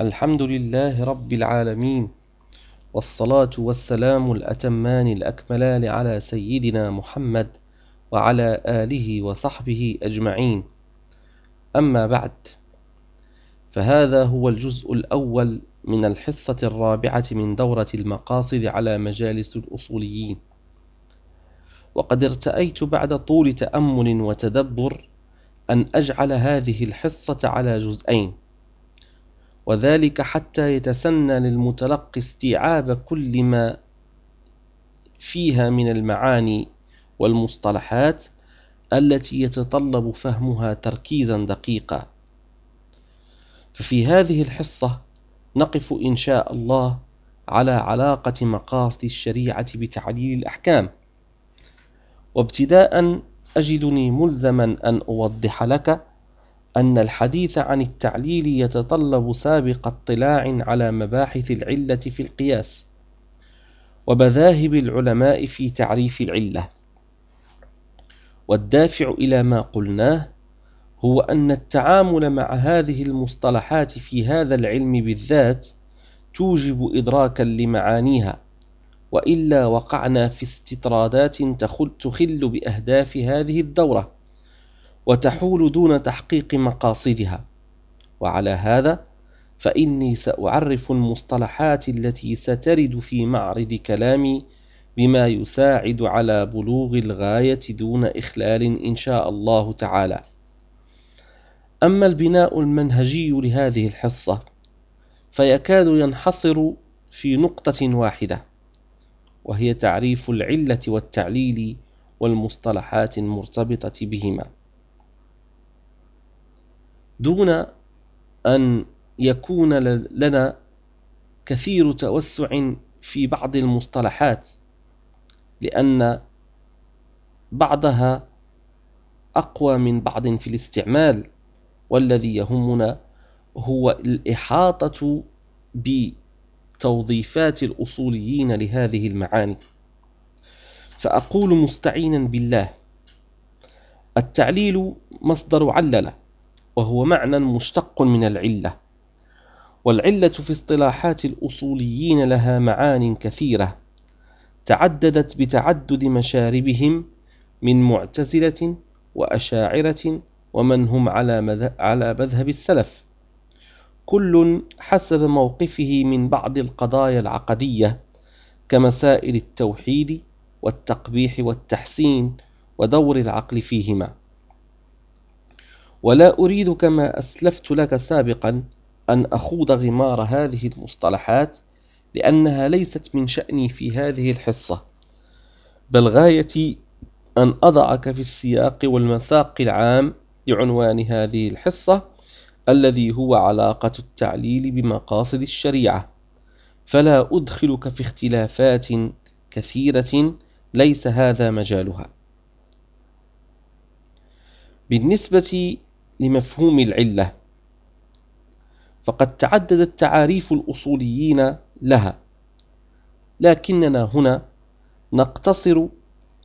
الحمد لله رب العالمين والصلاة والسلام الأتمان الأكملان على سيدنا محمد وعلى آله وصحبه أجمعين. أما بعد فهذا هو الجزء الأول من الحصة الرابعة من دورة المقاصد على مجالس الأصوليين. وقد ارتأيت بعد طول تأمل وتدبر أن أجعل هذه الحصة على جزئين. وذلك حتى يتسنى للمتلقي استيعاب كل ما فيها من المعاني والمصطلحات التي يتطلب فهمها تركيزا دقيقا. ففي هذه الحصة نقف إن شاء الله على علاقة مقاصد الشريعة بتعليل الأحكام. وابتداء أجدني ملزما أن أوضح لك أن الحديث عن التعليل يتطلب سابق اطلاع على مباحث العلة في القياس ومذاهب العلماء في تعريف العلة. والدافع إلى ما قلناه هو أن التعامل مع هذه المصطلحات في هذا العلم بالذات توجب إدراكا لمعانيها وإلا وقعنا في استطرادات تخل بأهداف هذه الدورة. وتحول دون تحقيق مقاصدها. وعلى هذا فإني سأعرف المصطلحات التي سترد في معرض كلامي بما يساعد على بلوغ الغاية دون إخلال إن شاء الله تعالى. أما البناء المنهجي لهذه الحصة فيكاد ينحصر في نقطة واحدة وهي تعريف العلة والتعليل والمصطلحات المرتبطة بهما. دون أن يكون لنا كثير توسع في بعض المصطلحات لأن بعضها أقوى من بعض في الاستعمال والذي يهمنا هو الإحاطة بتوظيفات الأصوليين لهذه المعاني. فأقول مستعينا بالله التعليل مصدر علل. وهو معنى مشتق من العلة. والعلة في اصطلاحات الأصوليين لها معان كثيرة تعددت بتعدد مشاربهم من معتزلة وأشاعرة ومن هم على على مذهب السلف. كل حسب موقفه من بعض القضايا العقدية كمسائل التوحيد والتقبيح والتحسين ودور العقل فيهما. ولا أريد كما أسلفت لك سابقا أن أخوض غمار هذه المصطلحات لأنها ليست من شأني في هذه الحصة بل غايتي أن أضعك في السياق والمساق العام لعنوان هذه الحصة الذي هو علاقة التعليل بمقاصد الشريعة. فلا أدخلك في اختلافات كثيرة ليس هذا مجالها. بالنسبة لمفهوم العلة. فقد تعددت تعاريف الأصوليين لها. لكننا هنا نقتصر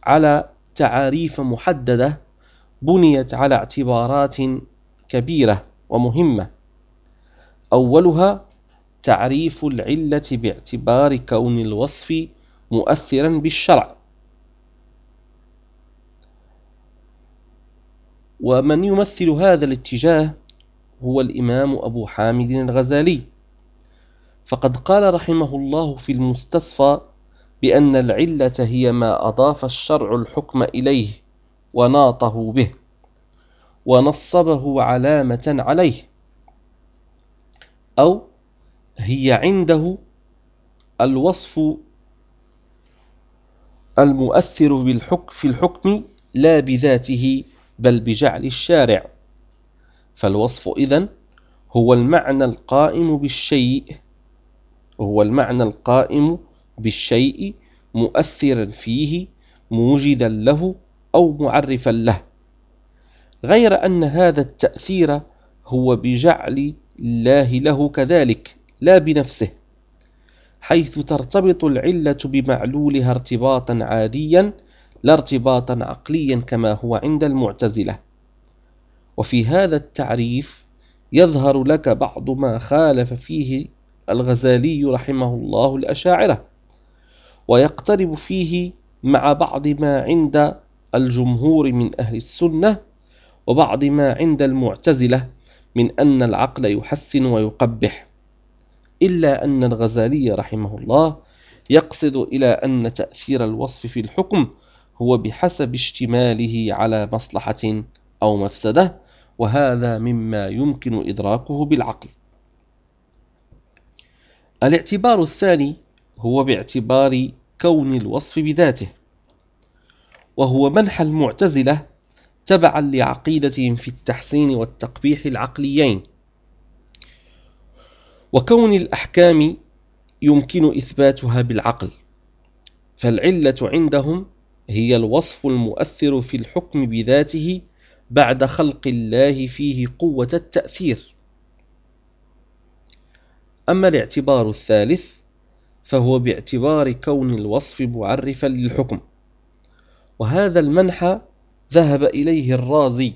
على تعاريف محددة بنيت على اعتبارات كبيرة ومهمة. أولها تعريف العلة باعتبار كون الوصف مؤثرا بالشرع. ومن يمثل هذا الاتجاه هو الإمام أبو حامد الغزالي. فقد قال رحمه الله في المستصفى بأن العلة هي ما أضاف الشرع الحكم إليه وناطه به ونصبه علامة عليه أو هي عنده الوصف المؤثر في الحكم لا بذاته بل بجعل الشارع. فالوصف إذن هو المعنى القائم بالشيء هو المعنى القائم بالشيء مؤثرا فيه موجدا له أو معرفا له. غير أن هذا التأثير هو بجعل الله له كذلك لا بنفسه حيث ترتبط العلة بمعلولها ارتباطا عاديا لا ارتباطا عقليا كما هو عند المعتزلة. وفي هذا التعريف يظهر لك بعض ما خالف فيه الغزالي رحمه الله الأشاعرة ويقترب فيه مع بعض ما عند الجمهور من أهل السنة وبعض ما عند المعتزلة من أن العقل يحسن ويقبح. إلا أن الغزالي رحمه الله يقصد إلى أن تأثير الوصف في الحكم هو بحسب اشتماله على مصلحة أو مفسدة وهذا مما يمكن إدراكه بالعقل. الاعتبار الثاني هو باعتبار كون الوصف بذاته وهو منح المعتزلة تبعا لعقيدتهم في التحسين والتقبيح العقليين. وكون الأحكام يمكن إثباتها بالعقل فالعلة عندهم هي الوصف المؤثر في الحكم بذاته بعد خلق الله فيه قوة التأثير. أما الاعتبار الثالث فهو باعتبار كون الوصف معرفا للحكم وهذا المنحى ذهب إليه الرازي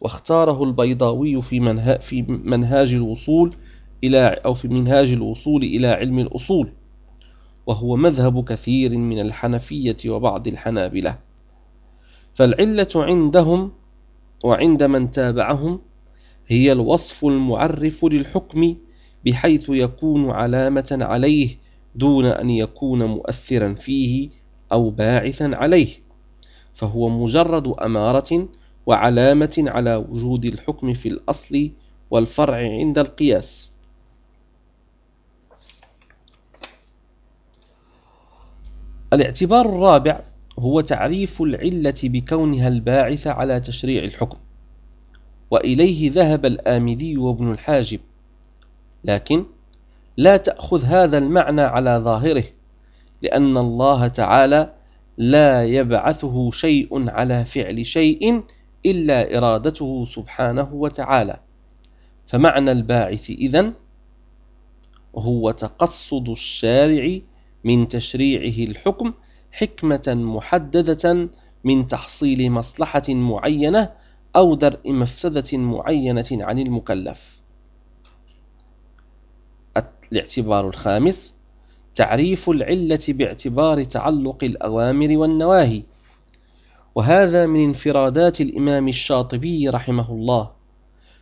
واختاره البيضاوي في, في منهاج الوصول إلى أو في منهاج الوصول إلى علم الأصول. وهو مذهب كثير من الحنفية وبعض الحنابلة. فالعلة عندهم وعند من تابعهم هي الوصف المعرف للحكم بحيث يكون علامة عليه دون أن يكون مؤثرا فيه أو باعثا عليه. فهو مجرد أمارة وعلامة على وجود الحكم في الأصل والفرع عند القياس. الاعتبار الرابع هو تعريف العلة بكونها الباعث على تشريع الحكم وإليه ذهب الآمدي وابن الحاجب لكن لا تأخذ هذا المعنى على ظاهره لأن الله تعالى لا يبعثه شيء على فعل شيء إلا إرادته سبحانه وتعالى فمعنى الباعث إذن هو تقصد الشارع من تشريعه الحكم حكمة محددة من تحصيل مصلحة معينة أو درء مفسدة معينة عن المكلف. الاعتبار الخامس تعريف العلة باعتبار تعلق الأوامر والنواهي. وهذا من انفرادات الإمام الشاطبي رحمه الله.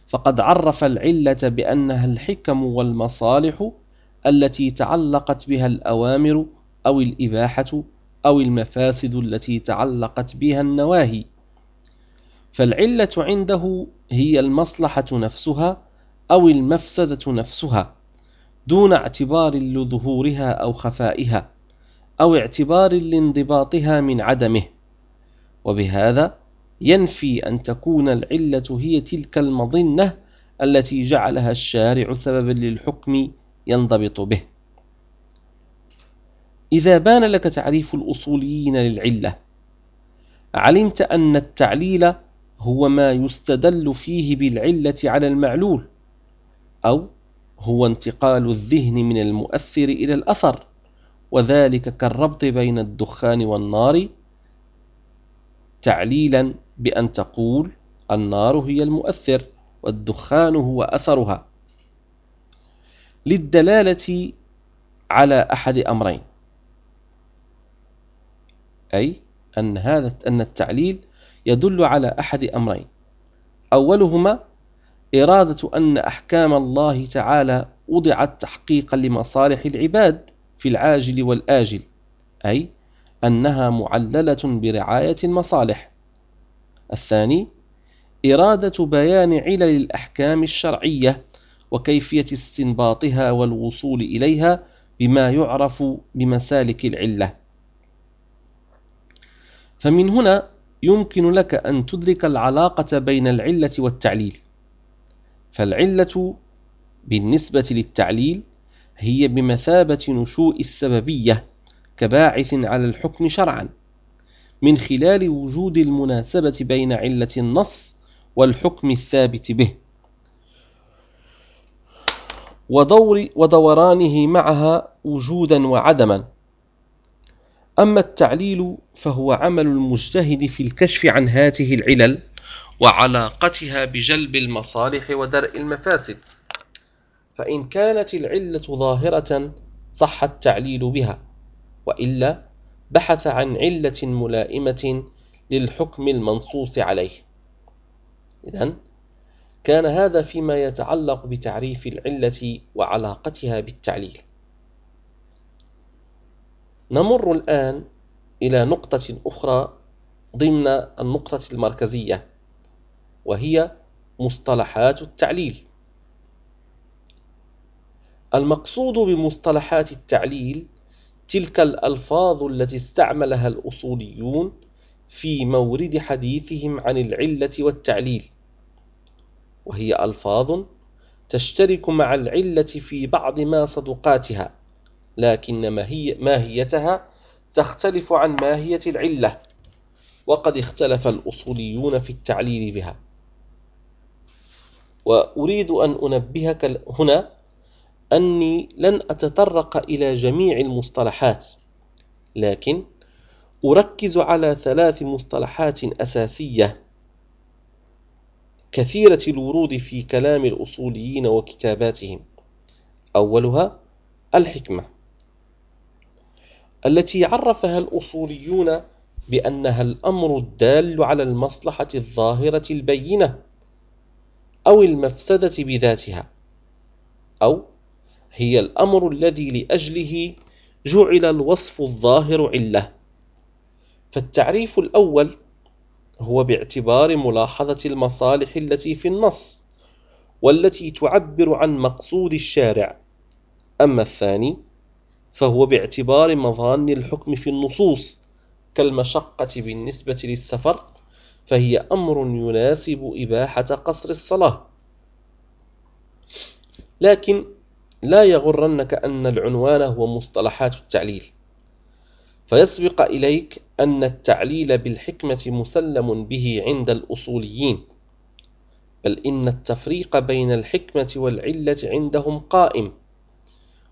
فقد عرف العلة بأنها الحكم والمصالح التي تعلقت بها الأوامر أو الإباحة أو المفاسد التي تعلقت بها النواهي. فالعلة عنده هي المصلحة نفسها أو المفسدة نفسها دون اعتبار لظهورها أو خفائها أو اعتبار لانضباطها من عدمه. وبهذا ينفي أن تكون العلة هي تلك المظنة التي جعلها الشارع سببا للحكم ينضبط به. إذا بان لك تعريف الأصوليين للعلة علمت أن التعليل هو ما يستدل فيه بالعلة على المعلول أو هو انتقال الذهن من المؤثر إلى الأثر وذلك كالربط بين الدخان والنار. تعليلا بأن تقول النار هي المؤثر والدخان هو أثرها. للدلالة على أحد أمرين. أي أن هذا أن التعليل يدل على أحد أمرين. أولهما إرادة أن أحكام الله تعالى وضعت تحقيقا لمصالح العباد في العاجل والآجل أي أنها معللة برعاية المصالح. الثاني إرادة بيان علل الأحكام الشرعية وكيفية استنباطها والوصول إليها بما يعرف بمسالك العلة. فمن هنا يمكن لك أن تدرك العلاقة بين العلة والتعليل. فالعلة بالنسبة للتعليل هي بمثابة نشوء السببية كباعث على الحكم شرعا من خلال وجود المناسبة بين علة النص والحكم الثابت به. ودور ودورانه معها وجودا وعدما. أما التعليل فهو عمل المجتهد في الكشف عن هاته العلل وعلاقتها بجلب المصالح ودرء المفاسد. فإن كانت العلة ظاهرة صح التعليل بها وإلا بحث عن علة ملائمة للحكم المنصوص عليه. إذن كان هذا فيما يتعلق بتعريف العلة وعلاقتها بالتعليل. نمر الآن إلى نقطة أخرى ضمن النقطة المركزية وهي مصطلحات التعليل. المقصود بمصطلحات التعليل تلك الألفاظ التي استعملها الأصوليون في مورد حديثهم عن العلة والتعليل. وهي ألفاظ تشترك مع العلة في بعض ما صدقاتها لكن ماهيتها تختلف عن ماهية العلة وقد اختلف الأصوليون في التعليل بها. وأريد أن أنبهك هنا أني لن أتطرق إلى جميع المصطلحات لكن أركز على ثلاث مصطلحات أساسية. كثيرة الورود في كلام الأصوليين وكتاباتهم. أولها الحكمة التي عرفها الأصوليون بأنها الأمر الدال على المصلحة الظاهرة البينة أو المفسدة بذاتها أو هي الأمر الذي لأجله جعل الوصف الظاهر علة. فالتعريف الأول هو باعتبار ملاحظة المصالح التي في النص والتي تعبر عن مقصود الشارع. أما الثاني فهو باعتبار مظان الحكم في النصوص كالمشقة بالنسبة للسفر فهي أمر يناسب إباحة قصر الصلاة. لكن لا يغرنك أن العنوان هو مصطلحات التعليل. فيسبق إليك أن التعليل بالحكمة مسلم به عند الأصوليين بل إن التفريق بين الحكمة والعلة عندهم قائم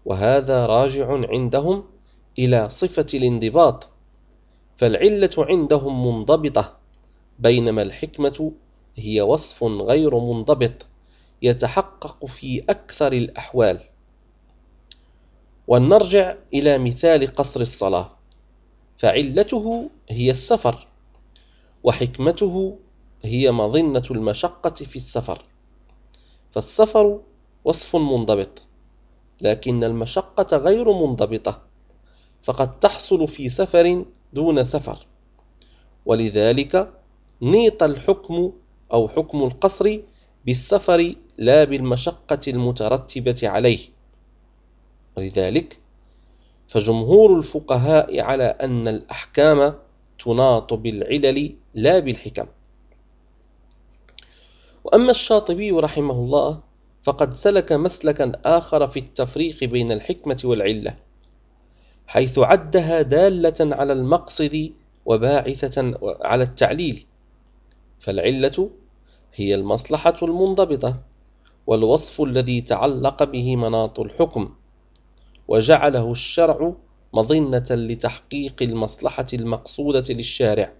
وهذا راجع عندهم إلى صفة الانضباط فالعلة عندهم منضبطة بينما الحكمة هي وصف غير منضبط يتحقق في أكثر الأحوال. ولنرجع إلى مثال قصر الصلاة. فعلته هي السفر وحكمته هي مظنة المشقة في السفر. فالسفر وصف منضبط لكن المشقة غير منضبطة فقد تحصل في سفر دون سفر. ولذلك نيط الحكم أو حكم القصر بالسفر لا بالمشقة المترتبة عليه. ولذلك فجمهور الفقهاء على أن الأحكام تناط بالعلل لا بالحكم. وأما الشاطبي رحمه الله فقد سلك مسلكا آخر في التفريق بين الحكمة والعلة حيث عدها دالة على المقصد وباعثة على التعليل فالعلة هي المصلحة المنضبطة والوصف الذي تعلق به مناط الحكم. وجعله الشرع مظنة لتحقيق المصلحة المقصودة للشارع.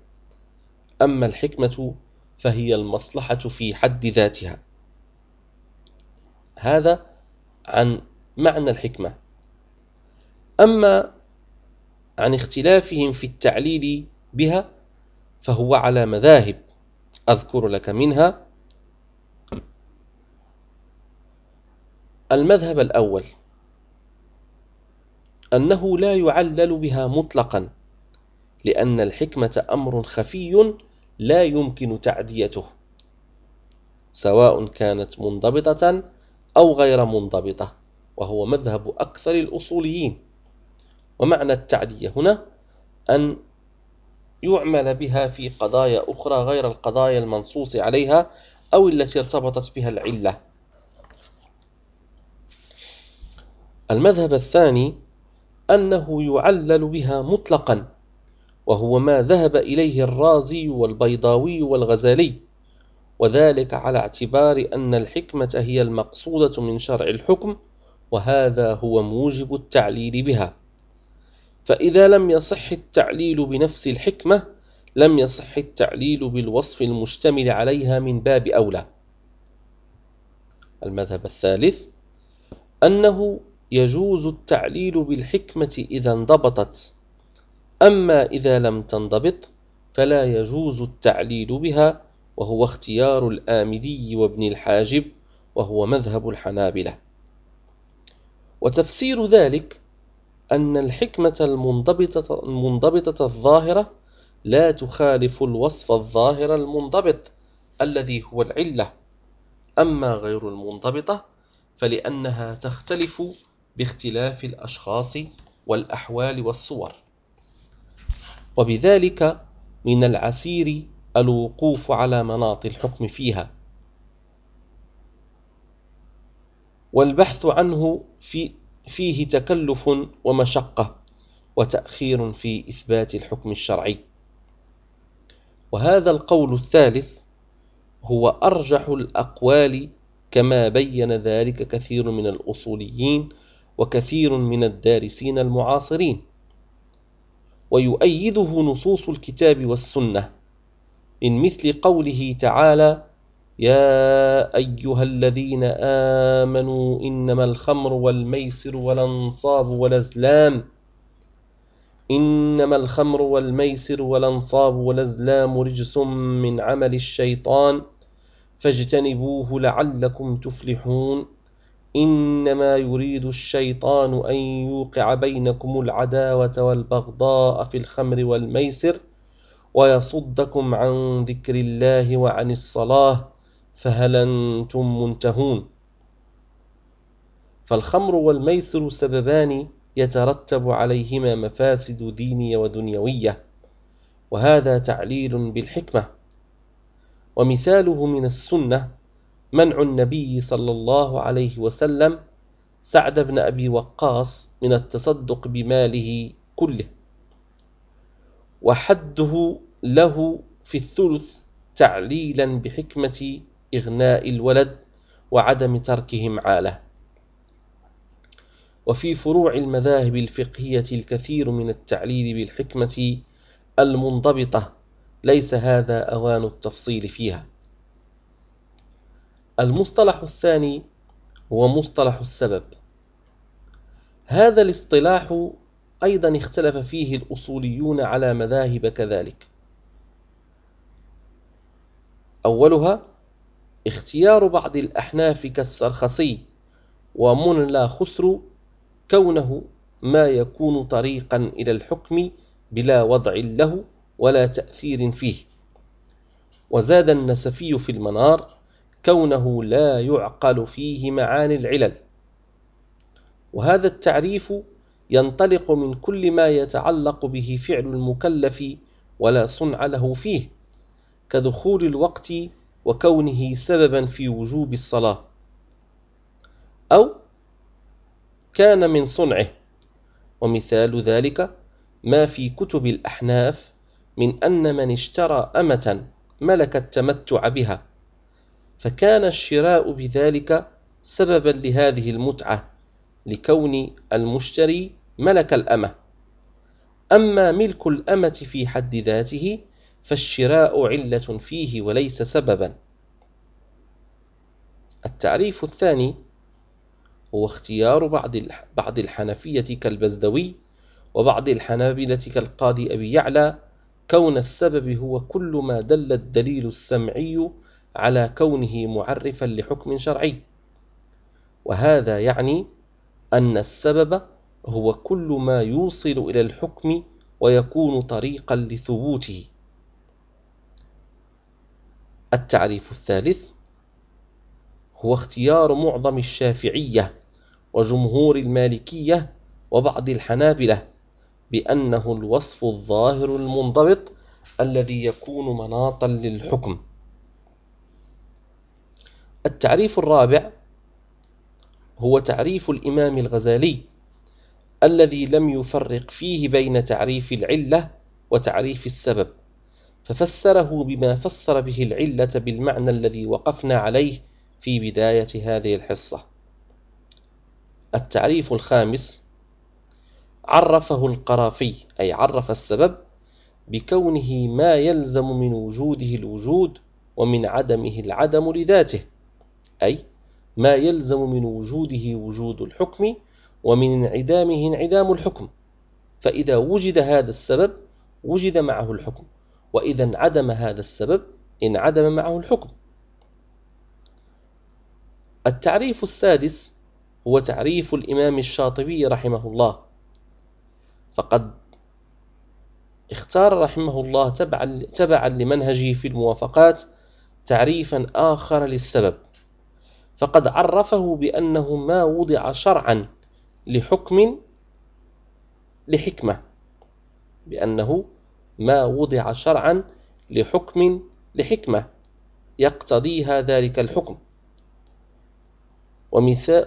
أما الحكمة فهي المصلحة في حد ذاتها. هذا عن معنى الحكمة. أما عن اختلافهم في التعليل بها فهو على مذاهب. أذكر لك منها المذهب الأول. أنه لا يعلل بها مطلقا لأن الحكمة أمر خفي لا يمكن تعديته سواء كانت منضبطة أو غير منضبطة وهو مذهب أكثر الأصوليين. ومعنى التعدية هنا أن يعمل بها في قضايا أخرى غير القضايا المنصوص عليها أو التي ارتبطت بها العلة. المذهب الثاني أنه يعلل بها مطلقا وهو ما ذهب إليه الرازي والبيضاوي والغزالي. وذلك على اعتبار أن الحكمة هي المقصودة من شرع الحكم وهذا هو موجب التعليل بها. فإذا لم يصح التعليل بنفس الحكمة لم يصح التعليل بالوصف المشتمل عليها من باب أولى. المذهب الثالث أنه يجوز التعليل بالحكمة إذا انضبطت. أما إذا لم تنضبط فلا يجوز التعليل بها وهو اختيار الآمدي وابن الحاجب وهو مذهب الحنابلة. وتفسير ذلك أن الحكمة المنضبطة, المنضبطة الظاهرة لا تخالف الوصف الظاهر المنضبط الذي هو العلة. أما غير المنضبطة فلأنها تختلف باختلاف الأشخاص والأحوال والصور. وبذلك من العسير الوقوف على مناط الحكم فيها. والبحث عنه في فيه تكلف ومشقة وتأخير في إثبات الحكم الشرعي. وهذا القول الثالث هو أرجح الأقوال كما بين ذلك كثير من الأصوليين وكثير من الدارسين المعاصرين. ويؤيده نصوص الكتاب والسنة. من مثل قوله تعالى يا أيها الذين آمنوا إنما الخمر والميسر والأنصاب والأزلام. إنما الخمر والميسر والأنصاب والأزلام رجس من عمل الشيطان. فاجتنبوه لعلكم تفلحون. إنما يريد الشيطان أن يوقع بينكم العداوة والبغضاء في الخمر والميسر ويصدكم عن ذكر الله وعن الصلاة فهل أنتم منتهون؟ فالخمر والميسر سببان يترتب عليهما مفاسد دينية ودنيوية وهذا تعليل بالحكمة. ومثاله من السنة منع النبي صلى الله عليه وسلم سعد بن أبي وقاص من التصدق بماله كله. وحده له في الثلث تعليلا بحكمة إغناء الولد وعدم تركهم عاله وفي فروع المذاهب الفقهية الكثير من التعليل بالحكمة المنضبطة ليس هذا أوان التفصيل فيها. المصطلح الثاني هو مصطلح السبب. هذا الاصطلاح أيضا اختلف فيه الأصوليون على مذاهب كذلك. أولها اختيار بعض الأحناف كالسرخسي ومن لا خسر كونه ما يكون طريقا إلى الحكم بلا وضع له ولا تأثير فيه. وزاد النسفي في المنار كونه لا يعقل فيه معاني العلل. وهذا التعريف ينطلق من كل ما يتعلق به فعل المكلف ولا صنع له فيه كدخول الوقت وكونه سببا في وجوب الصلاة. أو كان من صنعه. ومثال ذلك ما في كتب الأحناف من أن من اشترى أمة ملك التمتع بها. فكان الشراء بذلك سببا لهذه المتعة لكون المشتري ملك الأمة. أما ملك الأمة في حد ذاته فالشراء علة فيه وليس سببا. التعريف الثاني هو اختيار بعض بعض الحنفية كالبزدوي وبعض الحنابلة كالقاضي أبي يعلى. كون السبب هو كل ما دل الدليل السمعي على كونه معرفا لحكم شرعي. وهذا يعني أن السبب هو كل ما يوصل إلى الحكم ويكون طريقا لثبوته. التعريف الثالث هو اختيار معظم الشافعية وجمهور المالكية وبعض الحنابلة بأنه الوصف الظاهر المنضبط الذي يكون مناطا للحكم. التعريف الرابع هو تعريف الإمام الغزالي الذي لم يفرق فيه بين تعريف العلة وتعريف السبب ففسره بما فسر به العلة بالمعنى الذي وقفنا عليه في بداية هذه الحصة. التعريف الخامس عرفه القرافي أي عرف السبب بكونه ما يلزم من وجوده الوجود ومن عدمه العدم لذاته. أي ما يلزم من وجوده وجود الحكم ومن انعدامه انعدام الحكم. فإذا وجد هذا السبب وجد معه الحكم. وإذا انعدم هذا السبب انعدم معه الحكم. التعريف السادس هو تعريف الإمام الشاطبي رحمه الله. فقد اختار رحمه الله تبعا, تبعا لمنهجه في الموافقات تعريفا آخر للسبب. فقد عرفه بأنه ما وضع شرعا لحكم لحكمة بأنه ما وضع شرعا لحكم لحكمة يقتضيها ذلك الحكم.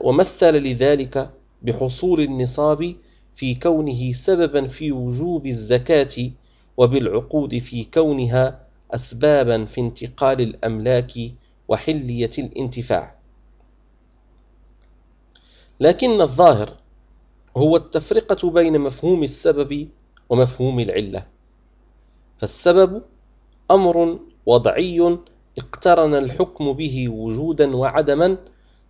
ومثل لذلك بحصول النصاب في كونه سببا في وجوب الزكاة وبالعقود في كونها أسبابا في انتقال الأملاك وحلية الانتفاع. لكن الظاهر هو التفرقة بين مفهوم السبب ومفهوم العلة فالسبب أمر وضعي اقترن الحكم به وجودا وعدما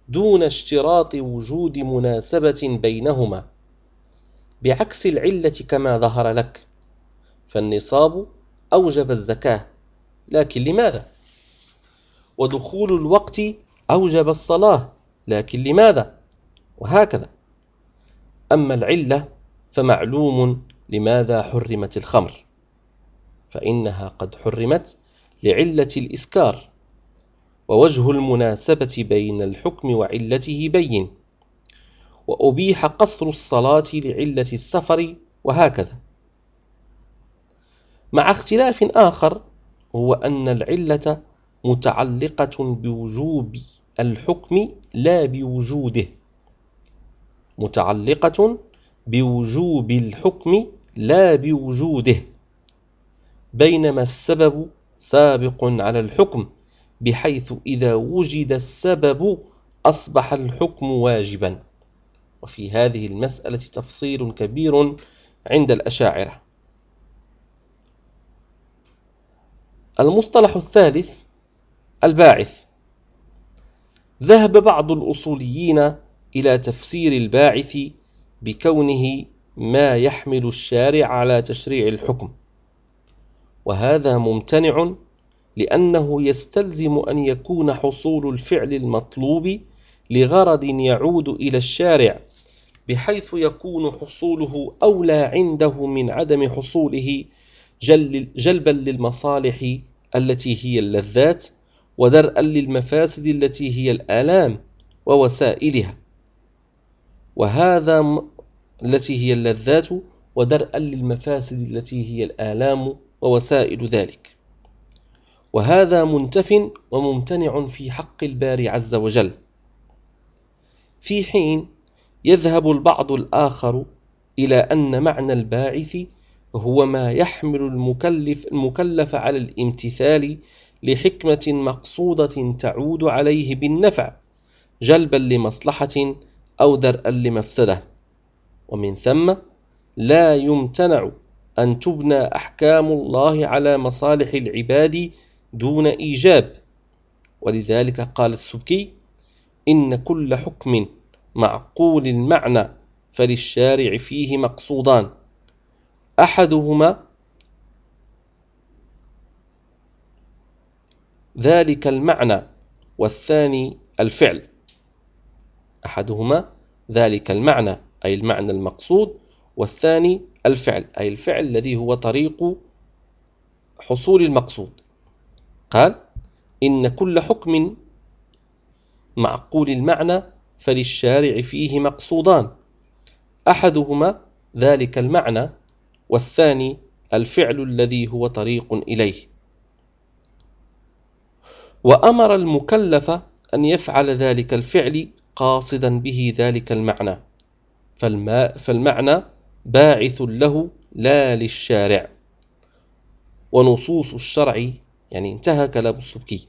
دون اشتراط وجود مناسبة بينهما بعكس العلة كما ظهر لك فالنصاب أوجب الزكاة لكن لماذا؟ ودخول الوقت أوجب الصلاة لكن لماذا؟ وهكذا. أما العلة فمعلوم لماذا حرمت الخمر فإنها قد حرمت لعلة الإسكار ووجه المناسبة بين الحكم وعلته بين وأبيح قصر الصلاة لعلة السفر وهكذا. مع اختلاف آخر هو أن العلة متعلقة بوجوب الحكم لا بوجوده. متعلقة بوجوب الحكم لا بوجوده بينما السبب سابق على الحكم بحيث إذا وجد السبب أصبح الحكم واجبا. وفي هذه المسألة تفصيل كبير عند الأشاعرة. المصطلح الثالث الباعث. ذهب بعض الأصوليين إلى تفسير الباعث بكونه ما يحمل الشارع على تشريع الحكم. وهذا ممتنع لأنه يستلزم أن يكون حصول الفعل المطلوب لغرض يعود إلى الشارع بحيث يكون حصوله أولى عنده من عدم حصوله جلبا للمصالح التي هي اللذات ودرءا للمفاسد التي هي الآلام ووسائلها. وهذا التي هي اللذات ودرءا للمفاسد التي هي الآلام ووسائل ذلك. وهذا منتف وممتنع في حق الباري عز وجل. في حين يذهب البعض الآخر إلى أن معنى الباعث هو ما يحمل المكلف, المكلف على الامتثال لحكمة مقصودة تعود عليه بالنفع جلبا لمصلحة أو درءا لمفسدة ومن ثم لا يمتنع أن تبنى أحكام الله على مصالح العباد دون إيجاب. ولذلك قال السبكي إن كل حكم معقول المعنى فللشارع فيه مقصودان. أحدهما ذلك المعنى والثاني الفعل. أحدهما ذلك المعنى أي المعنى المقصود والثاني الفعل أي الفعل الذي هو طريق حصول المقصود. قال إن كل حكم معقول المعنى فللشارع فيه مقصودان. أحدهما ذلك المعنى والثاني الفعل الذي هو طريق إليه. وأمر المكلف أن يفعل ذلك الفعل قاصدا به ذلك المعنى. فالمعنى باعث له لا للشارع. ونصوص الشرع يعني انتهى كلام السبكي.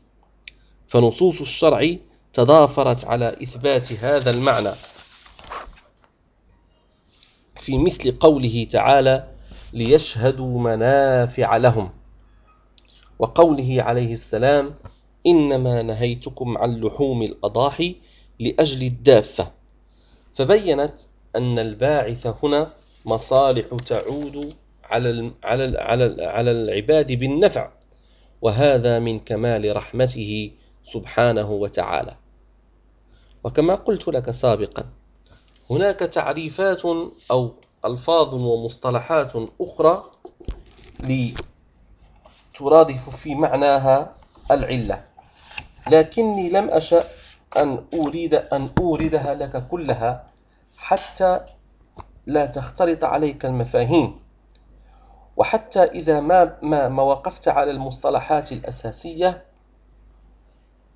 فنصوص الشرع تضافرت على إثبات هذا المعنى. في مثل قوله تعالى ليشهدوا منافع لهم. وقوله عليه السلام إنما نهيتكم عن لحوم الأضاحي لأجل الدافة. فبينت أن الباعث هنا مصالح تعود على على على العباد بالنفع وهذا من كمال رحمته سبحانه وتعالى. وكما قلت لك سابقا هناك تعريفات أو ألفاظ ومصطلحات أخرى لترادف في معناها العلة. لكني لم أشأ أن أريد أن أوردها لك كلها حتى لا تختلط عليك المفاهيم. وحتى إذا ما, ما, ما وقفت على المصطلحات الأساسية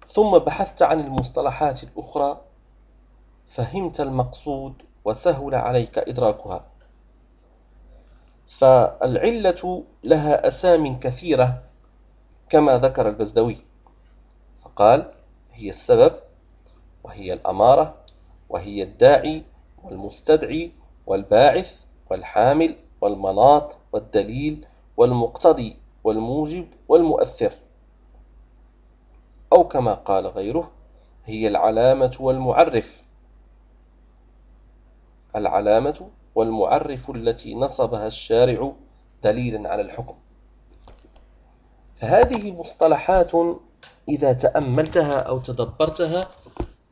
ثم بحثت عن المصطلحات الأخرى فهمت المقصود وسهل عليك إدراكها. فالعلة لها أسام كثيرة كما ذكر البزدوي. فقال هي السبب وهي الأمارة وهي الداعي والمستدعي والباعث والحامل والمناط والدليل والمقتضي والموجب والمؤثر. أو كما قال غيره هي العلامة والمعرف. العلامة والمعرف التي نصبها الشارع دليلا على الحكم. فهذه مصطلحات إذا تأملتها أو تدبرتها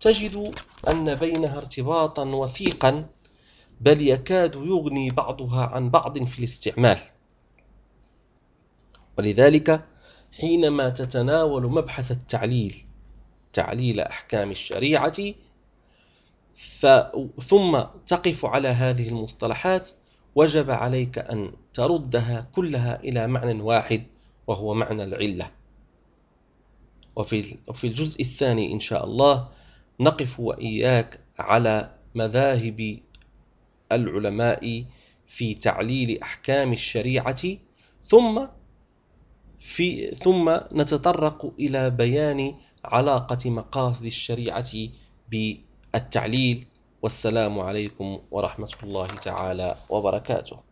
تجد أن بينها ارتباطا وثيقا بل يكاد يغني بعضها عن بعض في الاستعمال. ولذلك حينما تتناول مبحث التعليل تعليل أحكام الشريعة ثم تقف على هذه المصطلحات وجب عليك أن تردها كلها إلى معنى واحد وهو معنى العلة. وفي الجزء الثاني إن شاء الله نقف وإياك على مذاهب العلماء في تعليل أحكام الشريعة ثم في ثم نتطرق إلى بيان علاقة مقاصد الشريعة بالتعليل. والسلام عليكم ورحمة الله تعالى وبركاته.